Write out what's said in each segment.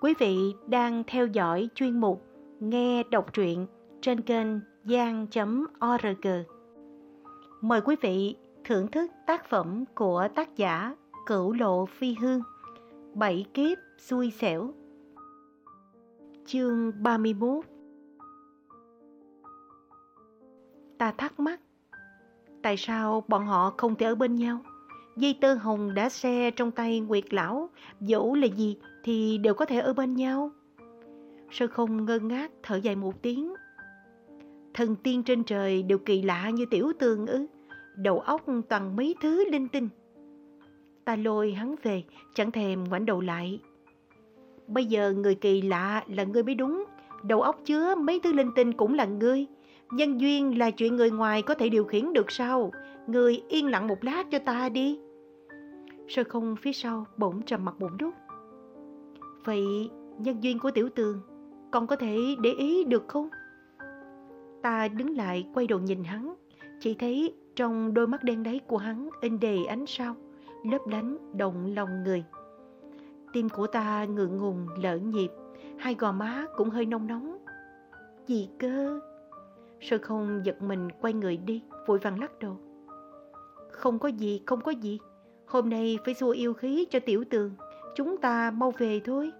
Quý vị đang theo dõi chuyên mục Nghe đọc truyện trên kênh gian.org. Mời quý vị thưởng thức tác phẩm của tác giả Cửu Lộ Phi Hương, Bảy kiếp xui xẻo Chương 31 Ta thắc mắc, Tại sao bọn họ không thể ở bên nhau? Dây tơ hồng đã xe trong tay Nguyệt Lão, dẫu là gì thì đều có thể ở bên nhau. Sơ không ngơ ngác thở dài một tiếng. Thần tiên trên trời đều kỳ lạ như tiểu tường ư, đầu óc toàn mấy thứ linh tinh. Ta lôi hắn về, chẳng thèm ngoảnh đầu lại. Bây giờ người kỳ lạ là ngươi mới đúng, đầu óc chứa mấy thứ linh tinh cũng là ngươi. Nhân duyên là chuyện người ngoài có thể điều khiển được sao? Người yên lặng một lát cho ta đi. Sơ không phía sau bỗng trầm mặt bụng đúc Vậy nhân duyên của tiểu tường Con có thể để ý được không? Ta đứng lại quay đầu nhìn hắn Chỉ thấy trong đôi mắt đen đáy của hắn in đầy ánh sao Lấp lánh động lòng người. Tim của ta ngượng ngùng lỡ nhịp Hai gò má cũng hơi nông nóng. Gì cơ? Sơ không giật mình quay người đi Vội vàng lắc đầu. Không có gì, không có gì. Hôm nay phải xua yêu khí cho tiểu tường Chúng ta mau về thôi.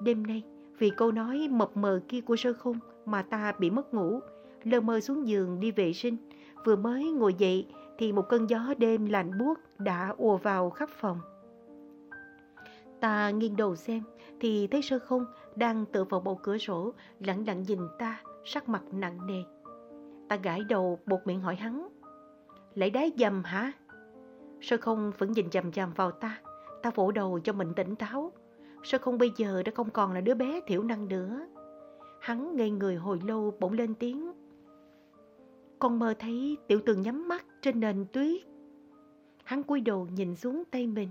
Đêm nay, vì câu nói mập mờ kia của sơ khung mà ta bị mất ngủ, lơ mơ xuống giường đi vệ sinh. Vừa mới ngồi dậy thì một cơn gió đêm lạnh buốt đã ùa vào khắp phòng. Ta nghiêng đầu xem thì thấy sơ khung đang tựa vào bầu cửa sổ lặng lặng nhìn ta sắc mặt nặng nề. Ta gãi đầu buộc miệng hỏi hắn. Lại đái dầm hả? Sơ không vẫn nhìn chằm chằm vào ta Ta vỗ đầu cho mình tỉnh táo. Sao không bây giờ đã không còn là đứa bé thiểu năng nữa? Hắn ngây người hồi lâu bỗng lên tiếng. Con mơ thấy tiểu tường nhắm mắt trên nền tuyết. Hắn cúi đầu nhìn xuống tay mình.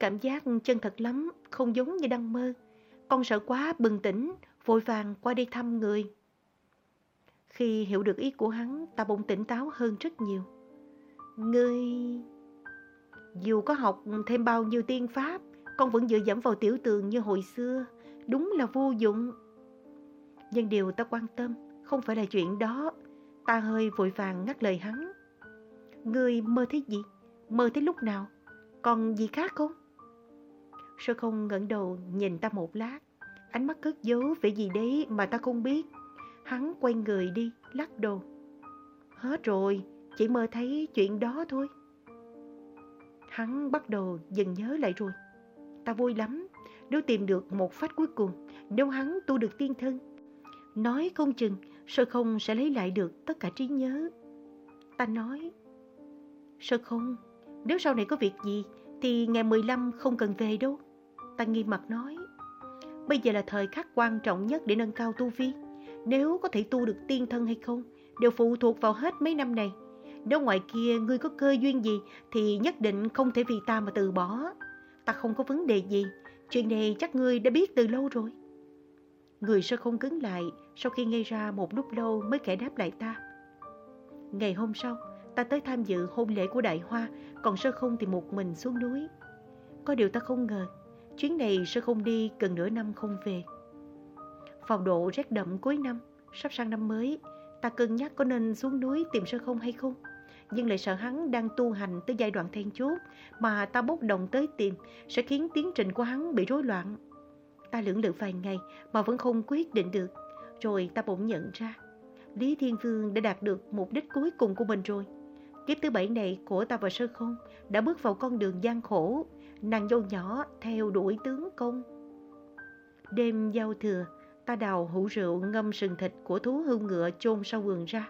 Cảm giác chân thật lắm, không giống như đang mơ. Con sợ quá bừng tỉnh, vội vàng qua đi thăm người. Khi hiểu được ý của hắn, ta bỗng tỉnh táo hơn rất nhiều. Ngươi... Dù có học thêm bao nhiêu tiên pháp, con vẫn dựa dẫm vào tiểu tường như hồi xưa. Đúng là vô dụng. Nhưng điều ta quan tâm không phải là chuyện đó. Ta hơi vội vàng ngắt lời hắn. Ngươi mơ thấy gì? Mơ thấy lúc nào? Còn gì khác không? Sơ không ngẩng đầu nhìn ta một lát. Ánh mắt cất giấu vẻ gì đấy mà ta không biết. Hắn quay người đi, lắc đầu. Hết rồi, chỉ mơ thấy chuyện đó thôi. Hắn bắt đầu dần nhớ lại rồi. Ta vui lắm, nếu tìm được một phát cuối cùng, nếu hắn tu được tiên thân. Nói không chừng, sơ không sẽ lấy lại được tất cả trí nhớ. Ta nói, sơ không, nếu sau này có việc gì, thì ngày 15 không cần về đâu. Ta nghiêm mặt nói, bây giờ là thời khắc quan trọng nhất để nâng cao tu vi. Nếu có thể tu được tiên thân hay không, đều phụ thuộc vào hết mấy năm này. Nếu ngoài kia ngươi có cơ duyên gì thì nhất định không thể vì ta mà từ bỏ. Ta không có vấn đề gì, chuyện này chắc ngươi đã biết từ lâu rồi. Người sơ không cứng lại, sau khi nghe ra một lúc lâu mới kể đáp lại ta. Ngày hôm sau, ta tới tham dự hôn lễ của Đại Hoa, còn sơ không thì một mình xuống núi. Có điều ta không ngờ, chuyến này sơ không đi gần nửa năm không về. Vào độ rét đậm cuối năm, sắp sang năm mới, ta cân nhắc có nên xuống núi tìm sơ không hay không nhưng lại sợ hắn đang tu hành tới giai đoạn then chốt mà ta bốc đồng tới tìm sẽ khiến tiến trình của hắn bị rối loạn. Ta lưỡng lự vài ngày mà vẫn không quyết định được. Rồi ta bỗng nhận ra, Lý Thiên Vương đã đạt được mục đích cuối cùng của mình rồi. Kiếp thứ bảy này của ta và Sơ Không đã bước vào con đường gian khổ, nàng dâu nhỏ theo đuổi tướng công. Đêm giao thừa, ta đào hũ rượu ngâm sừng thịt của thú hưu ngựa chôn sau vườn ra.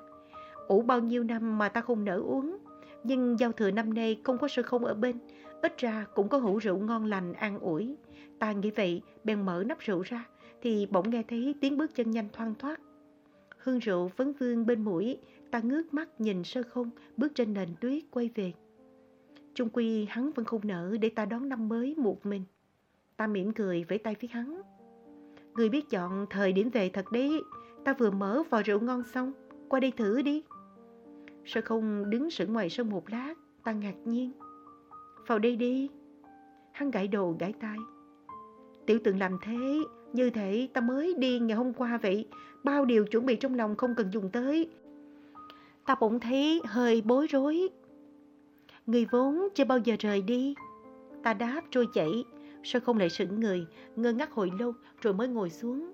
Ủ bao nhiêu năm mà ta không nỡ uống. Nhưng giao thừa năm nay không có sơ không ở bên. Ít ra cũng có hũ rượu ngon lành an ủi. Ta nghĩ vậy, bèn mở nắp rượu ra. Thì bỗng nghe thấy tiếng bước chân nhanh thoang thoát. Hương rượu vấn vương bên mũi. Ta ngước mắt nhìn sơ không bước trên nền tuyết quay về. Trung quy hắn vẫn không nỡ để ta đón năm mới một mình. Ta mỉm cười với tay phía hắn. Người biết chọn thời điểm về thật đấy. Ta vừa mở vò rượu ngon xong. Qua đây thử đi. Sao không đứng sững ngoài sân một lát, ta ngạc nhiên. Vào đây đi. Hắn gãi đầu gãi tay. Tiểu tượng làm thế, như thể ta mới đi ngày hôm qua vậy. Bao điều chuẩn bị trong lòng không cần dùng tới. Ta bỗng thấy hơi bối rối. Người vốn chưa bao giờ rời đi. Ta đáp trôi chảy, sao không lại sững người, ngơ ngác hồi lâu rồi mới ngồi xuống.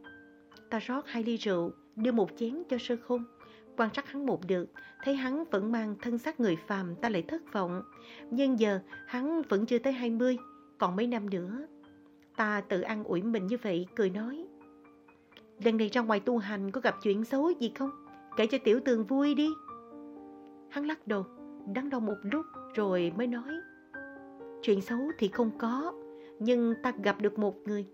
Ta rót hai ly rượu, đưa một chén cho sơ không. Quan sát hắn một được, thấy hắn vẫn mang thân xác người phàm ta lại thất vọng. Nhưng giờ hắn vẫn chưa tới hai mươi, còn mấy năm nữa. Ta tự ăn ủi mình như vậy, cười nói. Lần này ra ngoài tu hành có gặp chuyện xấu gì không? Kể cho tiểu tường vui đi. Hắn lắc đầu, đắn đo một lúc rồi mới nói. Chuyện xấu thì không có, nhưng ta gặp được một người.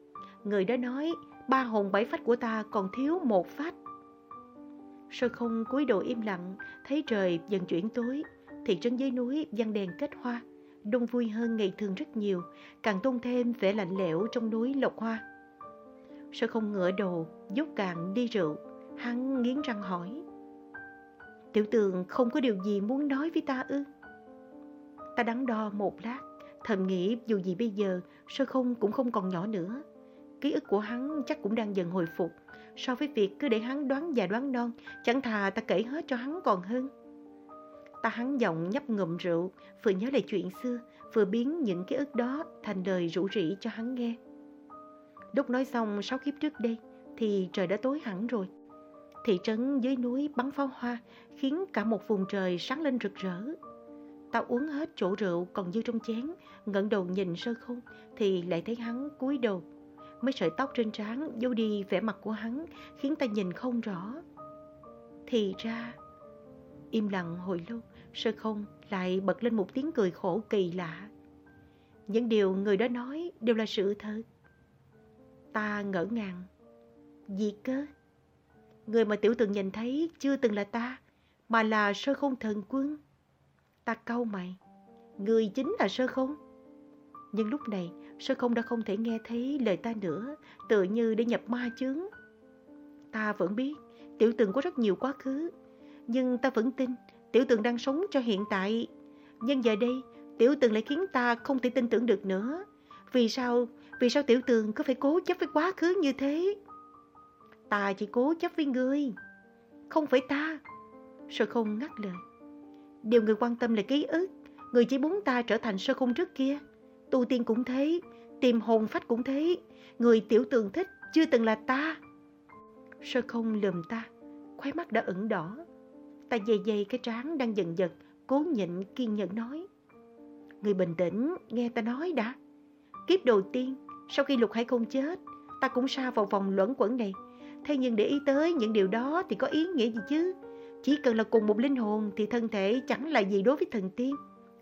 Người đó nói ba hồn bảy phách của ta còn thiếu một phách. Sơ không cúi đầu im lặng, thấy trời dần chuyển tối, thị trấn dưới núi văn đèn kết hoa, đông vui hơn ngày thường rất nhiều, càng tôn thêm vẻ lạnh lẽo trong núi lộc hoa. Sơ không ngửa đầu, dốc cạn đi rượu, hắn nghiến răng hỏi. Tiểu tường không có điều gì muốn nói với ta ư? Ta đắn đo một lát, thầm nghĩ dù gì bây giờ, sơ không cũng không còn nhỏ nữa. Ký ức của hắn chắc cũng đang dần hồi phục, so với việc cứ để hắn đoán già đoán non, chẳng thà ta kể hết cho hắn còn hơn. Ta hắn giọng nhấp ngụm rượu, vừa nhớ lại chuyện xưa, vừa biến những ký ức đó thành lời rủ rỉ cho hắn nghe. Lúc nói xong sáu kiếp trước đây, thì trời đã tối hẳn rồi. Thị trấn dưới núi bắn pháo hoa, khiến cả một vùng trời sáng lên rực rỡ. Ta uống hết chỗ rượu còn dư trong chén, ngẩng đầu nhìn sơ khung, thì lại thấy hắn cúi đầu mấy sợi tóc trên trán giấu đi vẻ mặt của hắn khiến ta nhìn không rõ. Thì ra, im lặng hồi lâu, sơ không lại bật lên một tiếng cười khổ kỳ lạ. Những điều người đó nói đều là sự thật. Ta ngỡ ngàng. Gì cơ? Người mà tiểu từng nhìn thấy chưa từng là ta, mà là sơ không thần quân. Ta cau mày. Người chính là sơ không. Nhưng lúc này, Sơ không đã không thể nghe thấy lời ta nữa, tự như để nhập ma chướng. Ta vẫn biết, tiểu tường có rất nhiều quá khứ, nhưng ta vẫn tin tiểu tường đang sống cho hiện tại. Nhưng giờ đây, tiểu tường lại khiến ta không thể tin tưởng được nữa. Vì sao, vì sao tiểu tường cứ phải cố chấp với quá khứ như thế? Ta chỉ cố chấp với ngươi, không phải ta. Sơ không ngắt lời. Điều người quan tâm là ký ức, người chỉ muốn ta trở thành sơ không trước kia. Tu tiên cũng thế, tìm hồn phách cũng thế, người tiểu tường thích chưa từng là ta. Sơ không lườm ta, khóe mắt đã ửng đỏ. Ta dày dày cái trán đang dần giật, cố nhịn kiên nhẫn nói. Người bình tĩnh, nghe ta nói đã. Kiếp đầu tiên, sau khi lục hải không chết, ta cũng sa vào vòng luẩn quẩn này. Thế nhưng để ý tới những điều đó thì có ý nghĩa gì chứ? Chỉ cần là cùng một linh hồn thì thân thể chẳng là gì đối với thần tiên.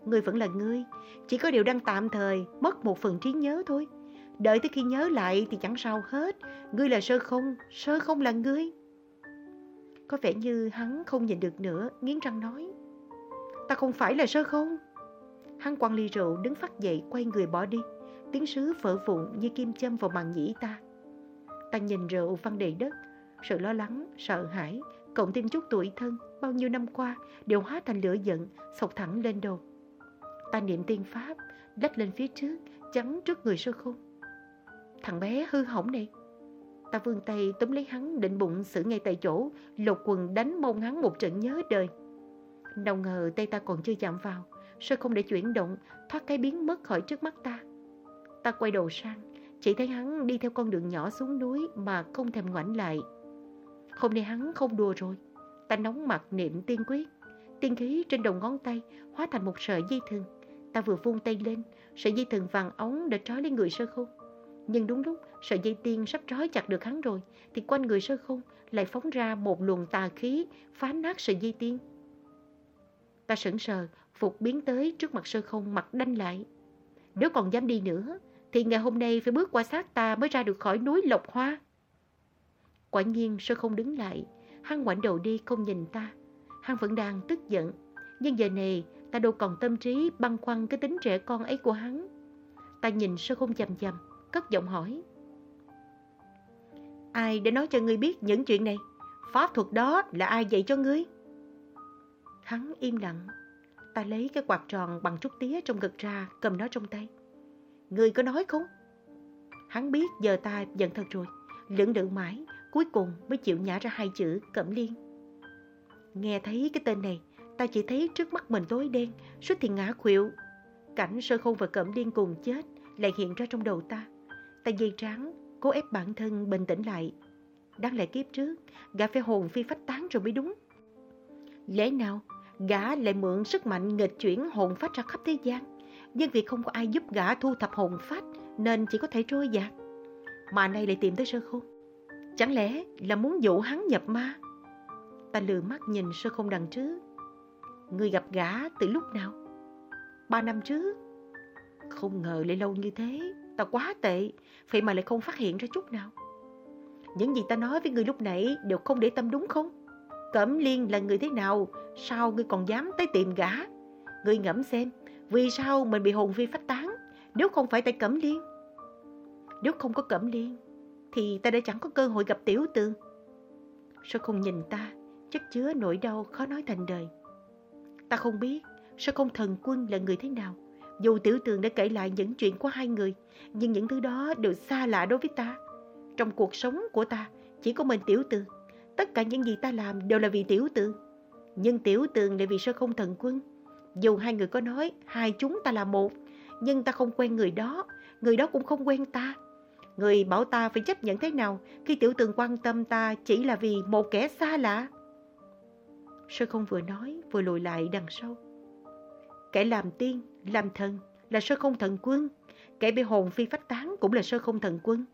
Ngươi vẫn là ngươi, chỉ có điều đang tạm thời mất một phần trí nhớ thôi. Đợi tới khi nhớ lại thì chẳng sao hết, ngươi là sơ không, sơ không là ngươi. Có vẻ như hắn không nhìn được nữa, nghiến răng nói. Ta không phải là sơ không. Hắn quăng ly rượu đứng phát dậy quay người bỏ đi, tiếng sứ vỡ vụn như kim châm vào màng nhĩ ta. Ta nhìn rượu văng đầy đất, sự lo lắng, sợ hãi, cộng thêm chút tuổi thân, bao nhiêu năm qua đều hóa thành lửa giận, sộc thẳng lên đầu. Ta niệm tiên pháp, lách lên phía trước, chắn trước người sơ khôn. Thằng bé hư hỏng này. Ta vươn tay túm lấy hắn định bụng xử ngay tại chỗ, lột quần đánh mông hắn một trận nhớ đời. Nào ngờ tay ta còn chưa chạm vào, sơ không để chuyển động, thoát cái biến mất khỏi trước mắt ta. Ta quay đầu sang, chỉ thấy hắn đi theo con đường nhỏ xuống núi mà không thèm ngoảnh lại. Hôm nay hắn không đùa rồi, ta nóng mặt niệm tiên quyết. Tiên khí trên đầu ngón tay hóa thành một sợi dây thừng Ta vừa vung tay lên, sợi dây thần vàng ống đã trói lên người sơ khôn. Nhưng đúng lúc sợi dây tiên sắp trói chặt được hắn rồi, thì quanh người sơ khôn lại phóng ra một luồng tà khí phá nát sợi dây tiên. Ta sững sờ, phục biến tới trước mặt sơ không mặt đanh lại. Nếu còn dám đi nữa, thì ngày hôm nay phải bước qua xác ta mới ra được khỏi núi Lộc Hoa. Quả nhiên sơ không đứng lại, hắn ngoảnh đầu đi không nhìn ta. Hắn vẫn đang tức giận, nhưng giờ này ta đâu còn tâm trí băn khoăn cái tính trẻ con ấy của hắn. Ta nhìn sơ không chầm chầm, cất giọng hỏi. Ai đã nói cho ngươi biết những chuyện này? Pháp thuật đó là ai dạy cho ngươi? Hắn im lặng. Ta lấy cái quạt tròn bằng trúc tía trong ngực ra, cầm nó trong tay. Ngươi có nói không? Hắn biết giờ ta giận thật rồi, lưỡng lự mãi, cuối cùng mới chịu nhả ra hai chữ Cẩm Liên. Nghe thấy cái tên này, ta chỉ thấy trước mắt mình tối đen, suýt thì ngã khuỵu. Cảnh sơ khôn và Cẩm điên cùng chết lại hiện ra trong đầu ta. Ta dây trắng, cố ép bản thân bình tĩnh lại. Đáng lẽ kiếp trước, gã phải hồn phi phách tán rồi mới đúng. Lẽ nào, gã lại mượn sức mạnh nghịch chuyển hồn phách ra khắp thế gian? Nhưng vì không có ai giúp gã thu thập hồn phách nên chỉ có thể trôi dạt. Mà nay lại tìm tới sơ khôn. Chẳng lẽ là muốn dụ hắn nhập ma? Ta lừa mắt nhìn sơ không đằng trước. Người gặp gã từ lúc nào? Ba năm trước. Không ngờ lại lâu như thế. Ta quá tệ. Vậy mà lại không phát hiện ra chút nào. Những gì ta nói với người lúc nãy đều không để tâm đúng không? Cẩm Liên là người thế nào? Sao ngươi còn dám tới tìm gã? Ngươi ngẫm xem, vì sao mình bị hồn phi phách tán nếu không phải tại Cẩm Liên? Nếu không có Cẩm Liên, thì ta đã chẳng có cơ hội gặp Tiểu Tường. Sao không nhìn ta, chất chứa nỗi đau khó nói thành đời. Ta không biết sao không thần quân là người thế nào. Dù Tiểu Tường đã kể lại những chuyện của hai người, nhưng những thứ đó đều xa lạ đối với ta. Trong cuộc sống của ta, chỉ có mình Tiểu Tường. Tất cả những gì ta làm đều là vì Tiểu Tường. Nhưng Tiểu Tường lại vì sao không thần quân. Dù hai người có nói hai chúng ta là một, nhưng ta không quen người đó, người đó cũng không quen ta. Người bảo ta phải chấp nhận thế nào khi tiểu tường quan tâm ta chỉ là vì một kẻ xa lạ. Sơ không vừa nói vừa lùi lại đằng sau. Kẻ làm tiên, làm thần là sơ không thần quân. Kẻ bị hồn phi phách tán cũng là sơ không thần quân.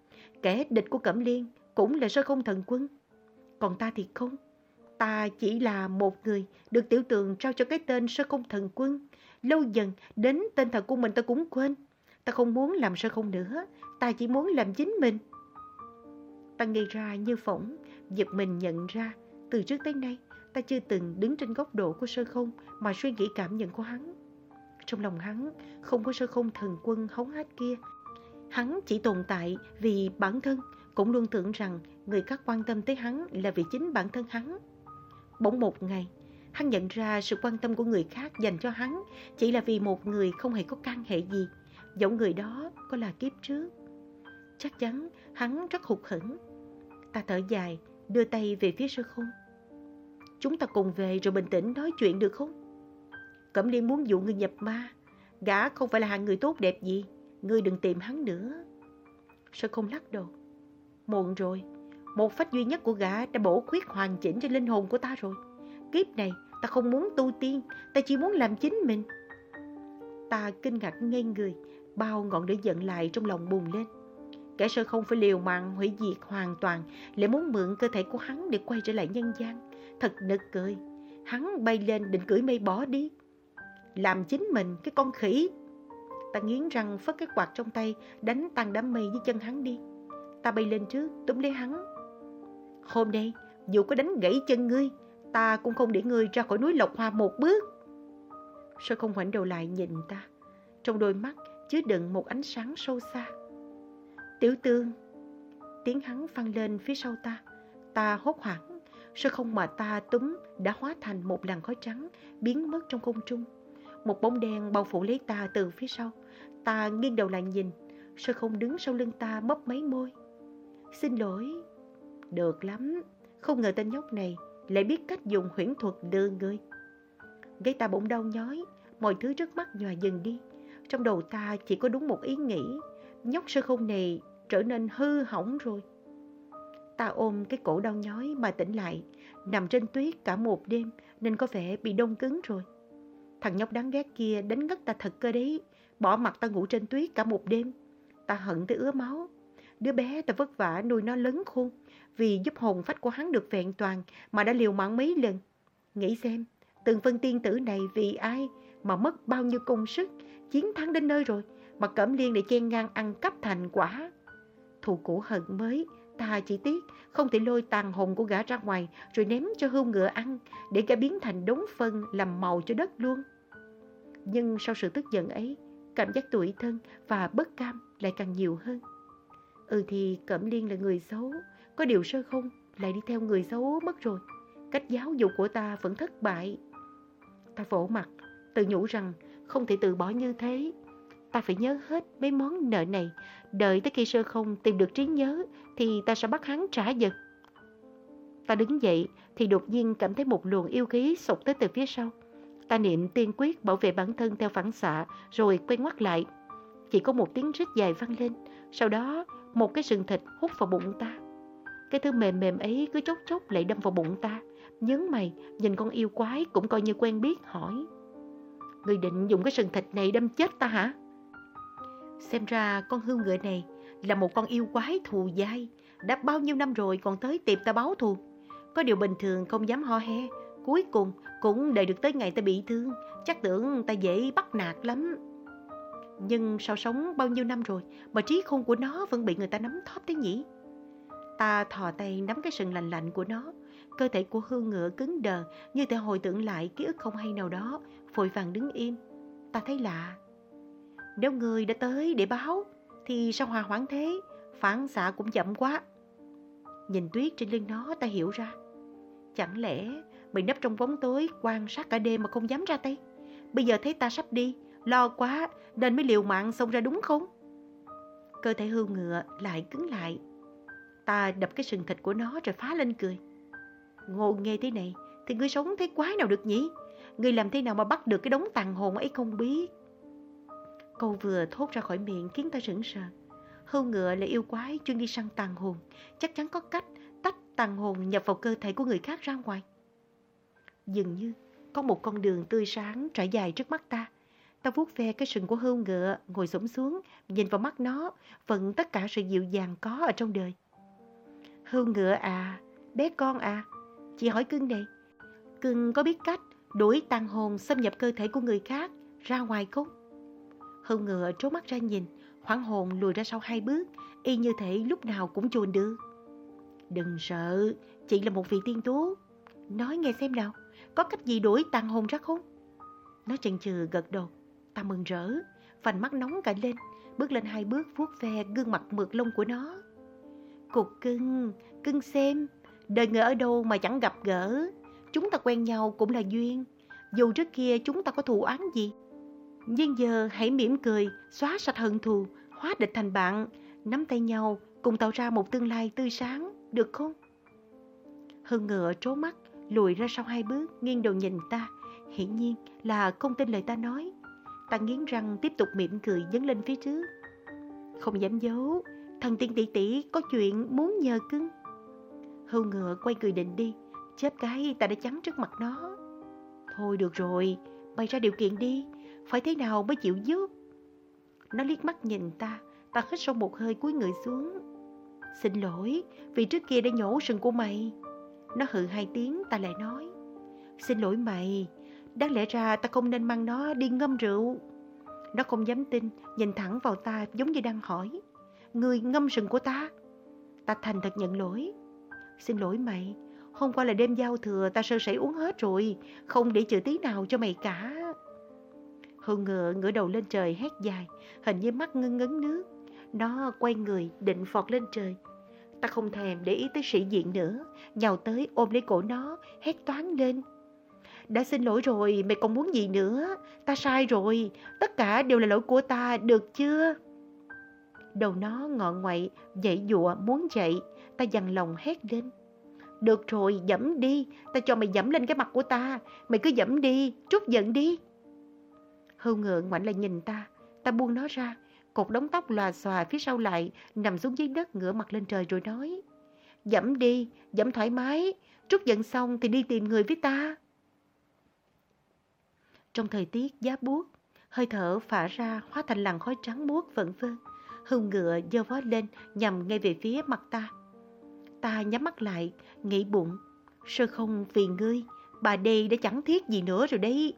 Kẻ địch của Cẩm Liên cũng là sơ không thần quân. Còn ta thì không. Ta chỉ là một người được tiểu tường trao cho cái tên sơ không thần quân. Lâu dần đến tên thật của mình ta cũng quên. Ta không muốn làm sơ không nữa. Ta chỉ muốn làm chính mình. Ta ngây ra như phỏng, giật mình nhận ra. Từ trước tới nay, ta chưa từng đứng trên góc độ của sơ không mà suy nghĩ cảm nhận của hắn. Trong lòng hắn, không có sơ không thần quân hống hát kia. Hắn chỉ tồn tại vì bản thân, cũng luôn tưởng rằng người khác quan tâm tới hắn là vì chính bản thân hắn. Bỗng một ngày, hắn nhận ra sự quan tâm của người khác dành cho hắn chỉ là vì một người không hề có can hệ gì, giống người đó có là kiếp trước. Chắc chắn hắn rất hụt hẫng. Ta thở dài, đưa tay về phía sơ không Chúng ta cùng về rồi bình tĩnh nói chuyện được không? Cẩm Liên muốn dụ người nhập ma. Gã không phải là hạng người tốt đẹp gì. Ngươi đừng tìm hắn nữa. Sao không lắc đầu. Muộn rồi. Một phách duy nhất của gã đã bổ khuyết hoàn chỉnh cho linh hồn của ta rồi. Kiếp này ta không muốn tu tiên, ta chỉ muốn làm chính mình. Ta kinh ngạc ngây người, bao ngọn lửa giận lại trong lòng bùng lên. Kẻ sơ không phải liều mạng hủy diệt hoàn toàn, lại muốn mượn cơ thể của hắn để quay trở lại nhân gian. Thật nực cười. Hắn bay lên định cưỡi mây bỏ đi. Làm chính mình cái con khỉ. Ta nghiến răng phất cái quạt trong tay, đánh tăng đám mây với chân hắn đi. Ta bay lên trước, túm lấy hắn, Hôm nay, dù có đánh gãy chân ngươi, ta cũng không để ngươi ra khỏi núi Lộc Hoa một bước. Sao không ngoảnh đầu lại nhìn ta? Trong đôi mắt chứa đựng một ánh sáng sâu xa. Tiểu tương, tiếng hắn phăng lên phía sau ta. Ta hốt hoảng, sao không mà ta túm đã hóa thành một làn khói trắng biến mất trong không trung. Một bóng đen bao phủ lấy ta từ phía sau. Ta nghiêng đầu lại nhìn, sao không đứng sau lưng ta mấp mấy môi. Xin lỗi, được lắm, không ngờ tên nhóc này lại biết cách dùng huyễn thuật đưa người. Gây ta bỗng đau nhói, mọi thứ trước mắt nhòa dần đi. Trong đầu ta chỉ có đúng một ý nghĩ, nhóc sơ không này trở nên hư hỏng rồi. Ta ôm cái cổ đau nhói mà tỉnh lại, nằm trên tuyết cả một đêm nên có vẻ bị đông cứng rồi. Thằng nhóc đáng ghét kia đánh ngất ta thật cơ đấy, bỏ mặt ta ngủ trên tuyết cả một đêm. Ta hận tới ứa máu. Đứa bé ta vất vả nuôi nó lớn khôn, vì giúp hồn phách của hắn được vẹn toàn mà đã liều mạng mấy lần. Nghĩ xem, từng phân tiên tử này vì ai mà mất bao nhiêu công sức, chiến thắng đến nơi rồi, mà Cẩm Liên lại chen ngang ăn cắp thành quả. Thù cũ hận mới, ta chỉ tiếc không thể lôi tàn hồn của gã ra ngoài rồi ném cho hươu ngựa ăn để gã biến thành đống phân làm màu cho đất luôn. Nhưng sau sự tức giận ấy, cảm giác tủi thân và bất cam lại càng nhiều hơn. Ừ thì Cẩm Liên là người xấu, có điều sơ không lại đi theo người xấu mất rồi. Cách giáo dục của ta vẫn thất bại. Ta vỗ mặt, tự nhủ rằng không thể từ bỏ như thế ta phải nhớ hết mấy món nợ này. Đợi tới khi sơ không tìm được trí nhớ thì ta sẽ bắt hắn trả giật. Ta đứng dậy thì đột nhiên cảm thấy một luồng yêu khí sụt tới từ phía sau. Ta niệm tiên quyết bảo vệ bản thân theo phản xạ rồi quay ngoắt lại. Chỉ có một tiếng rít dài vang lên. Sau đó một cái sừng thịt hút vào bụng ta. Cái thứ mềm mềm ấy cứ chốc chốc lại đâm vào bụng ta. Nhấn mày, nhìn con yêu quái cũng coi như quen biết hỏi. Người định dùng cái sừng thịt này đâm chết ta hả? Xem ra con hương ngựa này là một con yêu quái thù dai. Đã bao nhiêu năm rồi còn tới tìm ta báo thù. Có điều bình thường không dám ho he. Cuối cùng cũng đợi được tới ngày ta bị thương. Chắc tưởng ta dễ bắt nạt lắm. Nhưng sao sống bao nhiêu năm rồi mà trí khôn của nó vẫn bị người ta nắm thóp thế nhỉ? Ta thò tay nắm cái sừng lạnh lạnh của nó. Cơ thể của hương ngựa cứng đờ như thể hồi tưởng lại ký ức không hay nào đó, vội vàng đứng im. Ta thấy lạ. Nếu người đã tới để báo, thì sao hòa hoãn thế? Phản xạ cũng chậm quá. Nhìn tuyết trên lưng nó ta hiểu ra. Chẳng lẽ mày nấp trong bóng tối quan sát cả đêm mà không dám ra tay? Bây giờ thấy ta sắp đi, lo quá nên mới liều mạng xông ra đúng không? Cơ thể hương ngựa lại cứng lại. Ta đập cái sừng thịt của nó rồi phá lên cười. Ngô nghe thế này thì ngươi sống thấy quái nào được nhỉ? Ngươi làm thế nào mà bắt được cái đống tàn hồn ấy không biết? Câu vừa thốt ra khỏi miệng khiến ta sững sờ. Hưu ngựa là yêu quái chuyên đi săn tàn hồn. Chắc chắn có cách tách tàn hồn nhập vào cơ thể của người khác ra ngoài. Dường như có một con đường tươi sáng trải dài trước mắt ta. Ta vuốt ve cái sừng của hưu ngựa, ngồi xổm xuống, nhìn vào mắt nó, vận tất cả sự dịu dàng có ở trong đời. Hưu ngựa à, bé con à, chị hỏi cưng này, cưng có biết cách đuổi tàn hồn xâm nhập cơ thể của người khác ra ngoài không? Hương ngựa trố mắt ra nhìn, hoảng hồn lùi ra sau hai bước, y như thể lúc nào cũng chuồn được. Đừng sợ, chị là một vị tiên tú. Nói nghe xem nào, có cách gì đuổi tàn hồn ra không? Nó chần chừ gật đầu, ta mừng rỡ, vành mắt nóng cả lên, bước lên hai bước vuốt ve gương mặt mượt lông của nó. Cục cưng, cưng xem, đời người ở đâu mà chẳng gặp gỡ. Chúng ta quen nhau cũng là duyên, dù trước kia chúng ta có thù oán gì. Nhưng giờ hãy mỉm cười, xóa sạch hận thù, hóa địch thành bạn, nắm tay nhau cùng tạo ra một tương lai tươi sáng, được không? Hưng ngựa trố mắt, lùi ra sau hai bước, nghiêng đầu nhìn ta. Hiển nhiên là không tin lời ta nói. Ta nghiến răng tiếp tục mỉm cười dấn lên phía trước. Không dám giấu, thần tiên tỷ tỷ có chuyện muốn nhờ cưng. Hưu ngựa quay cười định đi, chết cái ta đã chắn trước mặt nó. Thôi được rồi, bày ra điều kiện đi, phải thế nào mới chịu giúp? Nó liếc mắt nhìn ta, ta hít sâu một hơi cúi người xuống. Xin lỗi, vì trước kia đã nhổ sừng của mày. Nó hừ hai tiếng, ta lại nói. Xin lỗi mày, đáng lẽ ra ta không nên mang nó đi ngâm rượu. Nó không dám tin, nhìn thẳng vào ta giống như đang hỏi. Người ngâm sừng của ta. Ta thành thật nhận lỗi. Xin lỗi mày, hôm qua là đêm giao thừa ta sơ sẩy uống hết rồi, không để chữ tí nào cho mày cả. Hương ngựa ngửa đầu lên trời hét dài, hình như mắt ngưng ngấn nước. Nó quay người định phọt lên trời. Ta không thèm để ý tới sĩ diện nữa, nhào tới ôm lấy cổ nó, hét toán lên. Đã xin lỗi rồi, mày còn muốn gì nữa? Ta sai rồi, tất cả đều là lỗi của ta, được chưa? Đầu nó ngọn ngoại, dậy dụa muốn chạy, ta dằn lòng hét lên. Được rồi, dẫm đi, ta cho mày dẫm lên cái mặt của ta, mày cứ dẫm đi, trút giận đi. Hưu ngựa ngoảnh lại nhìn ta, ta buông nó ra, cột đống tóc lòa xòa phía sau lại, nằm xuống dưới đất ngửa mặt lên trời rồi nói. Dẫm đi, dẫm thoải mái, trút giận xong thì đi tìm người với ta. Trong thời tiết giá buốt, hơi thở phả ra hóa thành làn khói trắng muốt vẩn vơ. Hưu ngựa giơ vó lên nhằm ngay về phía mặt ta. Ta nhắm mắt lại, nghĩ bụng. Sơ không vì ngươi, bà đây đã chẳng thiết gì nữa rồi đấy.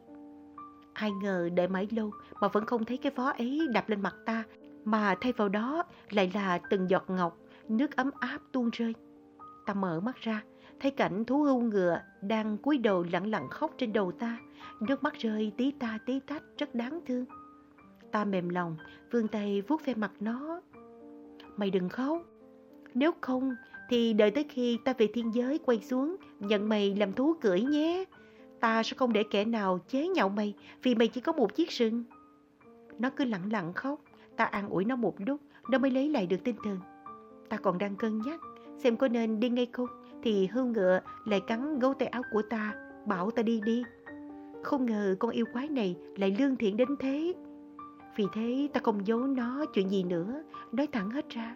Ai ngờ đợi mãi lâu mà vẫn không thấy cái vó ấy đập lên mặt ta, mà thay vào đó lại là từng giọt ngọc, nước ấm áp tuôn rơi. Ta mở mắt ra, thấy cảnh thú hưu ngựa đang cúi đầu lặng lặng khóc trên đầu ta, nước mắt rơi tí ta tí tách rất đáng thương. Ta mềm lòng, vươn tay vuốt ve mặt nó. Mày đừng khóc. Nếu không, thì đợi tới khi ta về thiên giới quay xuống, nhận mày làm thú cưỡi nhé. Ta sẽ không để kẻ nào chế nhạo mày vì mày chỉ có một chiếc sừng. Nó cứ lặng lặng khóc. Ta an ủi nó một lúc, nó mới lấy lại được tinh thần. Ta còn đang cân nhắc, xem có nên đi ngay không, thì hưu ngựa lại cắn gấu tay áo của ta, bảo ta đi đi. Không ngờ con yêu quái này lại lương thiện đến thế. Vì thế ta không giấu nó chuyện gì nữa, nói thẳng hết ra.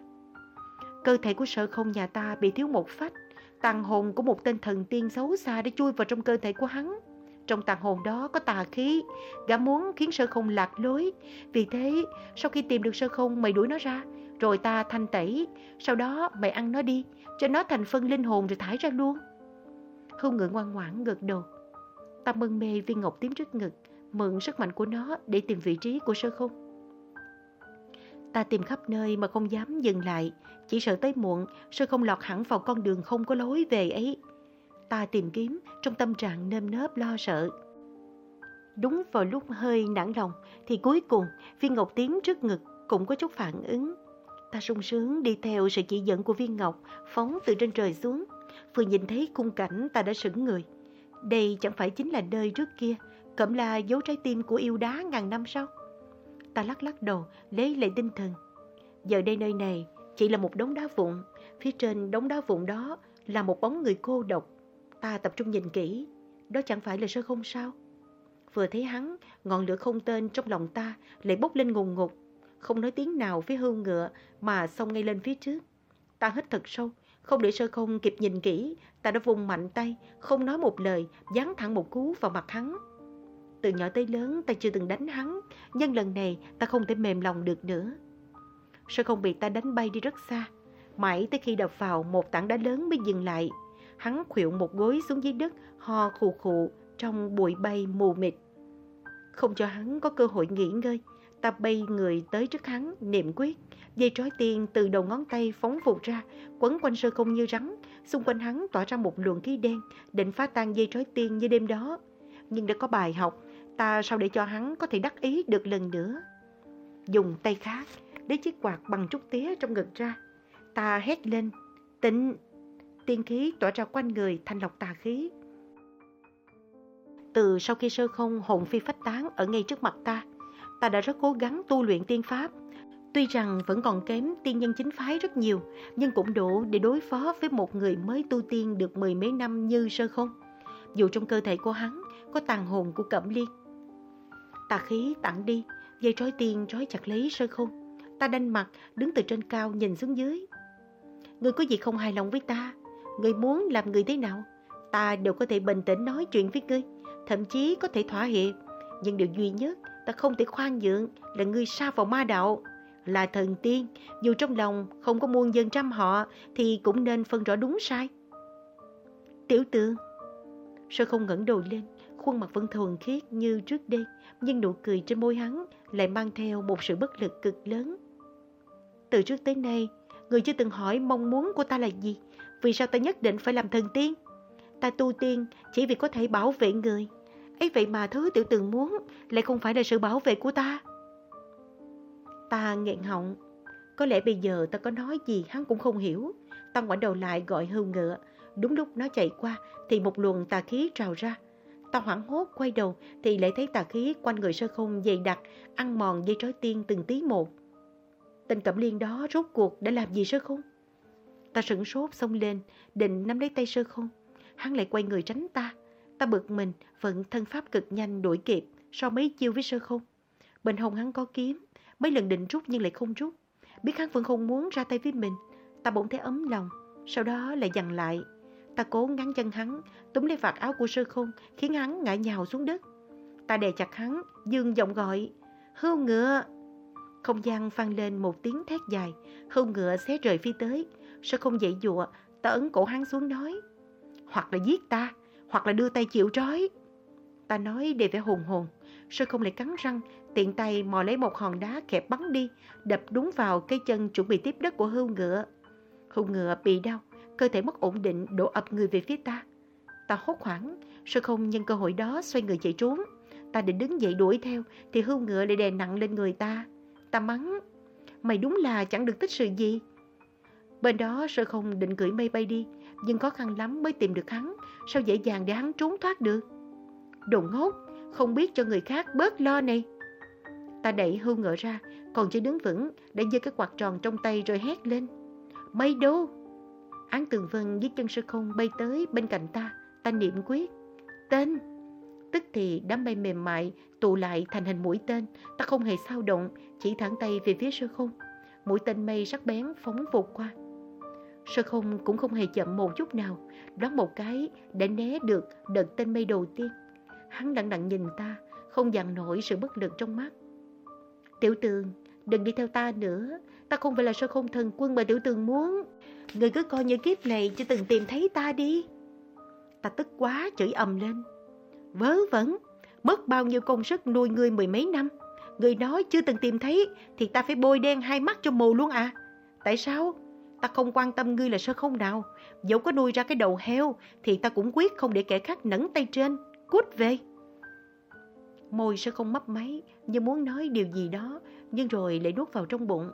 Cơ thể của sợ không nhà ta bị thiếu một phách, tàn hồn của một tên thần tiên xấu xa đã chui vào trong cơ thể của hắn. Trong tàn hồn đó có tà khí, gã muốn khiến sơ không lạc lối. Vì thế, sau khi tìm được sơ không, mày đuổi nó ra, rồi ta thanh tẩy. Sau đó mày ăn nó đi, cho nó thành phân linh hồn rồi thải ra luôn. Hương ngựa ngoan ngoãn gật đầu. Ta mân mê viên ngọc tím trước ngực, mượn sức mạnh của nó để tìm vị trí của sơ không. Ta tìm khắp nơi mà không dám dừng lại, chỉ sợ tới muộn, sẽ không lọt hẳn vào con đường không có lối về ấy. Ta tìm kiếm trong tâm trạng nơm nớp lo sợ. Đúng vào lúc hơi nản lòng, thì cuối cùng viên ngọc tím trước ngực cũng có chút phản ứng. Ta sung sướng đi theo sự chỉ dẫn của viên ngọc, phóng từ trên trời xuống. Vừa nhìn thấy khung cảnh ta đã sững người. Đây chẳng phải chính là nơi trước kia, cẩm là dấu trái tim của yêu đá ngàn năm sau. Ta lắc lắc đầu, lấy lại tinh thần. Giờ đây nơi này chỉ là một đống đá vụn. Phía trên đống đá vụn đó là một bóng người cô độc. Ta tập trung nhìn kỹ, đó chẳng phải là sơ không sao. Vừa thấy hắn, ngọn lửa không tên trong lòng ta lại bốc lên ngùng ngục. Không nói tiếng nào với hưu ngựa mà xông ngay lên phía trước. Ta hít thật sâu, không để sơ không kịp nhìn kỹ, ta đã vùng mạnh tay, không nói một lời, giáng thẳng một cú vào mặt hắn. Từ nhỏ tới lớn ta chưa từng đánh hắn, nhưng lần này ta không thể mềm lòng được nữa. Sao không bị ta đánh bay đi rất xa, mãi tới khi đập vào một tảng đá lớn mới dừng lại. Hắn khuỵu một gối xuống dưới đất, ho khù khụ trong bụi bay mù mịt. Không cho hắn có cơ hội nghỉ ngơi, ta bay người tới trước hắn, niệm quyết. Dây trói tiên từ đầu ngón tay phóng vụt ra, quấn quanh sơ không như rắn. Xung quanh hắn tỏa ra một luồng khí đen, định phá tan dây trói tiên như đêm đó. Nhưng đã có bài học, ta sao để cho hắn có thể đắc ý được lần nữa. Dùng tay khác, lấy chiếc quạt bằng trúc tía trong ngực ra. Ta hét lên, tịnh, tiên khí tỏa ra quanh người thanh lọc tà khí. Từ sau khi sơ không hồn phi phách tán ở ngay trước mặt ta, ta đã rất cố gắng tu luyện tiên pháp. Tuy rằng vẫn còn kém tiên nhân chính phái rất nhiều, nhưng cũng đủ để đối phó với một người mới tu tiên được mười mấy năm như sơ không. Dù trong cơ thể của hắn có tàn hồn của Cẩm Liên. Tà khí tặng đi, dây trói tiên trói chặt lấy sơ khôn. Ta đanh mặt, đứng từ trên cao nhìn xuống dưới. Ngươi có gì không hài lòng với ta? Ngươi muốn làm người thế nào? Ta đều có thể bình tĩnh nói chuyện với ngươi, thậm chí có thể thỏa hiệp. Nhưng điều duy nhất ta không thể khoan nhượng là ngươi sa vào ma đạo. Là thần tiên, dù trong lòng không có muôn dân trăm họ thì cũng nên phân rõ đúng sai. Tiểu tường, sơ không ngẩng đầu lên, khuôn mặt vẫn thuần khiết như trước đây, nhưng nụ cười trên môi hắn lại mang theo một sự bất lực cực lớn. Từ trước tới nay, người chưa từng hỏi mong muốn của ta là gì, vì sao ta nhất định phải làm thần tiên? Ta tu tiên chỉ vì có thể bảo vệ người. ấy vậy mà thứ tiểu tường muốn lại không phải là sự bảo vệ của ta. Ta nghẹn họng. Có lẽ bây giờ ta có nói gì hắn cũng không hiểu. Ta ngoảnh đầu lại gọi hưu ngựa. Đúng lúc nó chạy qua thì một luồng tà khí trào ra. Ta hoảng hốt quay đầu thì lại thấy tà khí quanh người sơ không dày đặc, ăn mòn dây trói tiên từng tí một. Tên cẩm liên đó rốt cuộc đã làm gì sơ không? Ta sửng sốt xông lên, định nắm lấy tay sơ không. Hắn lại quay người tránh ta. Ta bực mình, vận thân pháp cực nhanh đuổi kịp, so mấy chiêu với sơ không. Bên hông hắn có kiếm, mấy lần định rút nhưng lại không rút. Biết hắn vẫn không muốn ra tay với mình, ta bỗng thấy ấm lòng, sau đó lại dằn lại. Ta cố ngắn chân hắn, túm lấy vạt áo của sư khôn, khiến hắn ngã nhào xuống đất. Ta đè chặt hắn, dương giọng gọi, hưu ngựa. Không gian vang lên một tiếng thét dài, hưu ngựa xé rời phi tới. sư không dậy dụa, ta ấn cổ hắn xuống nói, hoặc là giết ta, hoặc là đưa tay chịu trói. Ta nói để vẻ hồn hồn, sư không lại cắn răng, tiện tay mò lấy một hòn đá kẹp bắn đi, đập đúng vào cây chân chuẩn bị tiếp đất của hưu ngựa. Hưu ngựa bị đau, cơ thể mất ổn định đổ ập người về phía ta. Ta hốt hoảng, sơ không nhân cơ hội đó xoay người chạy trốn. Ta định đứng dậy đuổi theo, thì hưu ngựa lại đè nặng lên người ta. Ta mắng, mày đúng là chẳng được tích sự gì. Bên đó sơ không định cưỡi mây bay đi, nhưng khó khăn lắm mới tìm được hắn, sao dễ dàng để hắn trốn thoát được. Đồ ngốc, không biết cho người khác bớt lo này. Ta đẩy hưu ngựa ra, còn chưa đứng vững, đã giơ cái quạt tròn trong tay rồi hét lên. Bay đâu? Án tường vân với chân sơ không bay tới bên cạnh ta, ta niệm quyết. Tên! Tức thì đám mây mềm mại tụ lại thành hình mũi tên, ta không hề sao động, chỉ thẳng tay về phía sơ không. Mũi tên mây sắc bén phóng vụt qua. Sơ không cũng không hề chậm một chút nào, đoán một cái để né được đợt tên mây đầu tiên. Hắn lặng lặng nhìn ta, không dằn nổi sự bất lực trong mắt. Tiểu tường, đừng đi theo ta nữa, ta không phải là sơ không thần quân mà tiểu tường muốn. Người cứ coi như kiếp này chưa từng tìm thấy ta đi. Ta tức quá chửi ầm lên. Vớ vẩn, mất bao nhiêu công sức nuôi ngươi mười mấy năm. Người nói chưa từng tìm thấy thì ta phải bôi đen hai mắt cho mù luôn à. Tại sao? Ta không quan tâm ngươi là sơ không nào. Dẫu có nuôi ra cái đầu heo thì ta cũng quyết không để kẻ khác nẫn tay trên. Cút về. Môi sơ không mấp máy như muốn nói điều gì đó nhưng rồi lại nuốt vào trong bụng.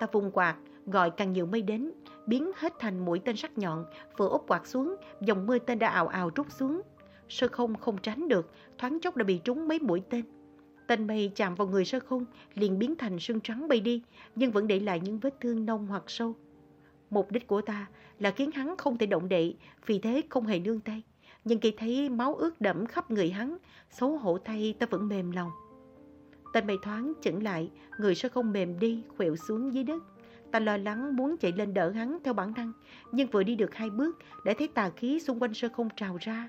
Ta vùng quạt, gọi càng nhiều mây đến, biến hết thành mũi tên sắc nhọn, vừa úp quạt xuống, dòng mưa tên đã ào ào trút xuống. Sơ không không tránh được, thoáng chốc đã bị trúng mấy mũi tên. Tên mây chạm vào người sơ không, liền biến thành sương trắng bay đi, nhưng vẫn để lại những vết thương nông hoặc sâu. Mục đích của ta là khiến hắn không thể động đậy, vì thế không hề nương tay. Nhưng khi thấy máu ướt đẫm khắp người hắn, xấu hổ thay ta vẫn mềm lòng. Tên mày thoáng chững lại, người sơ không mềm đi, khuỵu xuống dưới đất. Ta lo lắng muốn chạy lên đỡ hắn theo bản năng, nhưng vừa đi được hai bước đã thấy tà khí xung quanh sơ không trào ra.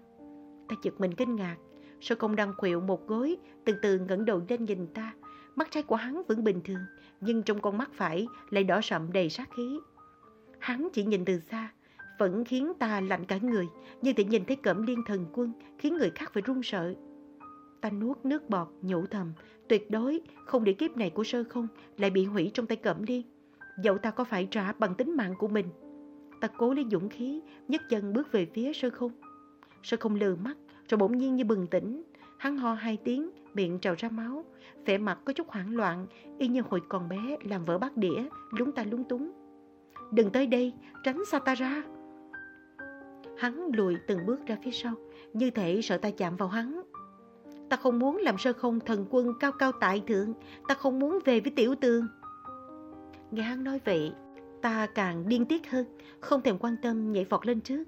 Ta giật mình kinh ngạc, sơ không đang khuỵu một gối, từ từ ngẩng đầu lên nhìn ta. Mắt trái của hắn vẫn bình thường, nhưng trong con mắt phải lại đỏ sậm đầy sát khí. Hắn chỉ nhìn từ xa, vẫn khiến ta lạnh cả người, như thể nhìn thấy cẩm liên thần quân, khiến người khác phải run sợ. Ta nuốt nước bọt, nhủ thầm, tuyệt đối không để kiếp này của sơ không lại bị hủy trong tay cẩm liên. Dẫu ta có phải trả bằng tính mạng của mình. Ta cố lấy dũng khí, nhấc chân bước về phía sơ không. Sơ không lừa mắt, rồi bỗng nhiên như bừng tỉnh. Hắn ho hai tiếng, miệng trào ra máu. Vẻ mặt có chút hoảng loạn, y như hồi còn bé làm vỡ bát đĩa, lúng ta lúng túng. Đừng tới đây, tránh xa ta ra. Hắn lùi từng bước ra phía sau, như thể sợ ta chạm vào hắn. Ta không muốn làm sơ không thần quân cao cao tại thượng, ta không muốn về với tiểu tường. Nghe hắn nói vậy, ta càng điên tiết hơn, không thèm quan tâm nhảy vọt lên trước.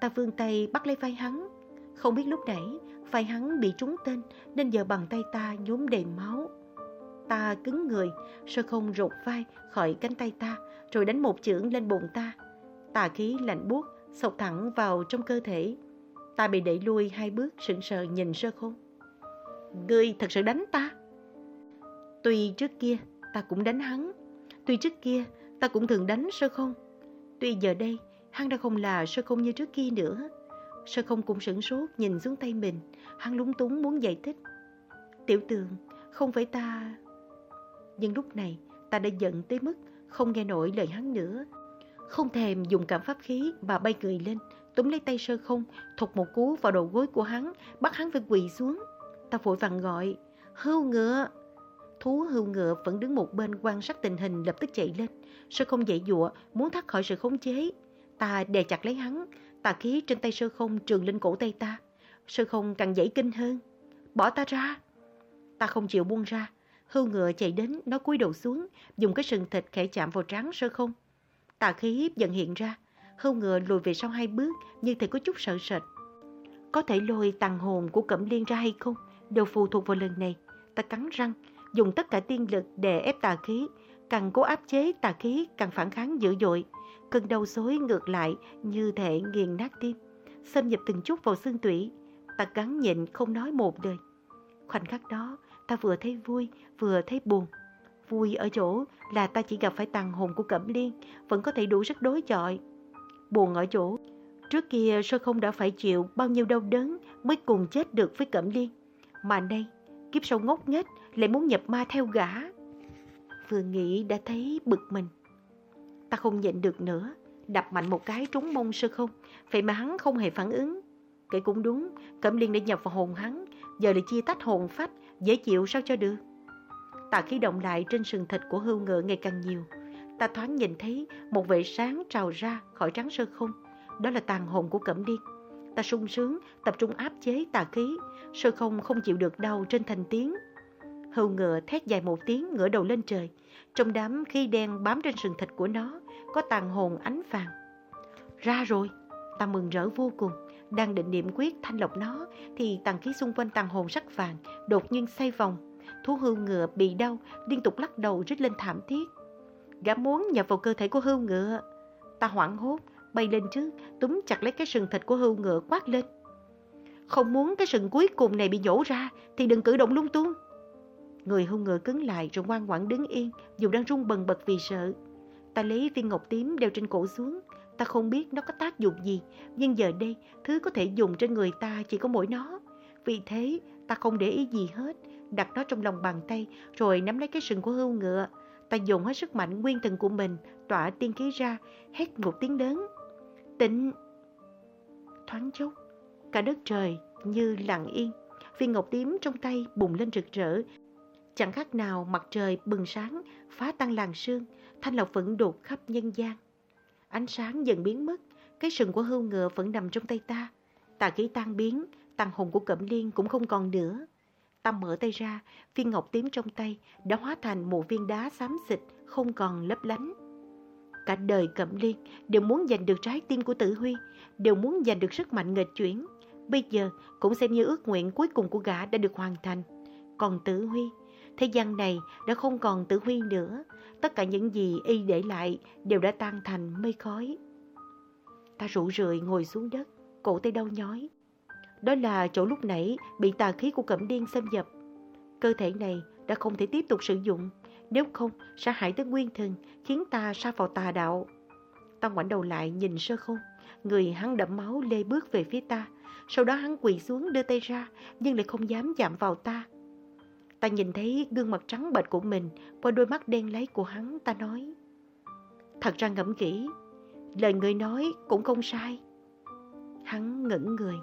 Ta vươn tay bắt lấy vai hắn. Không biết lúc nãy, vai hắn bị trúng tên nên giờ bàn tay ta nhốm đầy máu. Ta cứng người, sơ không rụt vai khỏi cánh tay ta, rồi đánh một chưởng lên bụng ta. Tà khí lạnh buốt sộc thẳng vào trong cơ thể. Ta bị đẩy lui hai bước sững sờ nhìn sơ không. Ngươi thật sự đánh ta? Tuy trước kia ta cũng đánh hắn, tuy trước kia ta cũng thường đánh sơ không. Tuy giờ đây hắn đã không là sơ không như trước kia nữa. Sơ không cũng sửng sốt nhìn xuống tay mình, hắn lúng túng muốn giải thích. Tiểu tường, không phải ta... Nhưng lúc này ta đã giận tới mức không nghe nổi lời hắn nữa. Không thèm dùng cảm pháp khí mà bay cười lên, túm lấy tay sơ không, thục một cú vào đầu gối của hắn, bắt hắn phải quỳ xuống. Ta vội vàng gọi, hưu ngựa. Thú hưu ngựa vẫn đứng một bên quan sát tình hình lập tức chạy lên. Sơ không dậy dụa, muốn thoát khỏi sự khống chế. Ta đè chặt lấy hắn, tà khí trên tay sơ không trường lên cổ tay ta. Sơ không càng dãy kinh hơn. Bỏ ta ra. Ta không chịu buông ra. Hưu ngựa chạy đến, nó cúi đầu xuống, dùng cái sừng thịt khẽ chạm vào trán sơ không. Tà khí dần hiện ra, hưu ngựa lùi về sau hai bước như thể có chút sợ sệt. Có thể lôi tàn hồn của Cẩm Liên ra hay không, đều phụ thuộc vào lần này. Ta cắn răng, dùng tất cả tiên lực để ép tà khí, càng cố áp chế tà khí càng phản kháng dữ dội. Cơn đau xối ngược lại như thể nghiền nát tim, xâm nhập từng chút vào xương tủy. Ta cắn nhịn không nói một lời. Khoảnh khắc đó, ta vừa thấy vui, vừa thấy buồn. Vui ở chỗ là ta chỉ gặp phải tàn hồn của Cẩm Liên, vẫn có thể đủ sức đối chọi. Buồn ở chỗ, trước kia sơ không đã phải chịu bao nhiêu đau đớn mới cùng chết được với Cẩm Liên. Mà nay, kiếp sau ngốc nghếch lại muốn nhập ma theo gã. Vừa nghĩ đã thấy bực mình. Ta không nhịn được nữa, đập mạnh một cái trúng mông sơ không, vậy mà hắn không hề phản ứng. Kể cũng đúng, Cẩm Liên đã nhập vào hồn hắn, giờ lại chia tách hồn phách, dễ chịu sao cho được. Tà khí động lại trên sừng thịt của hưu ngựa ngày càng nhiều. Ta thoáng nhìn thấy một vệ sáng trào ra khỏi trắng sơ không. Đó là tàn hồn của Cẩm Điên. Ta sung sướng, tập trung áp chế tà khí. Sơ không không chịu được đau trên thành tiếng. Hưu ngựa thét dài một tiếng ngửa đầu lên trời. Trong đám khí đen bám trên sừng thịt của nó, có tàn hồn ánh vàng. Ra rồi, ta mừng rỡ vô cùng. Đang định niệm quyết thanh lọc nó, thì tàn khí xung quanh tàn hồn sắc vàng đột nhiên xoay vòng. Thú hưu ngựa bị đau, liên tục lắc đầu rít lên thảm thiết. Gã muốn nhập vào cơ thể của hưu ngựa. Ta hoảng hốt, bay lên trước, túm chặt lấy cái sừng thịt của hưu ngựa quát lên. Không muốn cái sừng cuối cùng này bị nhổ ra thì đừng cử động lung tung. Người hưu ngựa cứng lại rồi ngoan ngoãn đứng yên, dù đang run bần bật vì sợ. Ta lấy viên ngọc tím đeo trên cổ xuống. Ta không biết nó có tác dụng gì, nhưng giờ đây thứ có thể dùng trên người ta chỉ có mỗi nó. Vì thế ta không để ý gì hết, đặt nó trong lòng bàn tay rồi nắm lấy cái sừng của hưu ngựa. Ta dùng hết sức mạnh nguyên thần của mình, tỏa tiên khí ra, hét một tiếng lớn. Tịnh! Thoáng chốc, cả đất trời như lặng yên. Viên ngọc tím trong tay bùng lên rực rỡ. Chẳng khác nào mặt trời bừng sáng, phá tan làng sương, thanh lọc vẫn đột khắp nhân gian. Ánh sáng dần biến mất, cái sừng của hưu ngựa vẫn nằm trong tay ta. Tà khí tan biến, tàn hồn của Cẩm Liên cũng không còn nữa. Ta mở tay ra, viên ngọc tím trong tay đã hóa thành một viên đá xám xịt, không còn lấp lánh. Cả đời Cẩm Liên đều muốn giành được trái tim của Tử Huy, đều muốn giành được sức mạnh nghịch chuyển. Bây giờ cũng xem như ước nguyện cuối cùng của gã đã được hoàn thành. Còn Tử Huy, thế gian này đã không còn Tử Huy nữa. Tất cả những gì y để lại đều đã tan thành mây khói. Ta rủ rượi ngồi xuống đất, cổ tay đau nhói. Đó là chỗ lúc nãy bị tà khí của cẩm điên xâm nhập. Cơ thể này đã không thể tiếp tục sử dụng, nếu không sẽ hại tới nguyên thần, khiến ta sa vào tà đạo. Ta ngoảnh đầu lại nhìn sơ không, người hắn đẫm máu lê bước về phía ta. Sau đó hắn quỳ xuống đưa tay ra, nhưng lại không dám chạm vào ta. Ta nhìn thấy gương mặt trắng bệch của mình qua đôi mắt đen lấy của hắn, ta nói. Thật ra ngẫm kỹ, lời người nói cũng không sai. Hắn ngẩn người.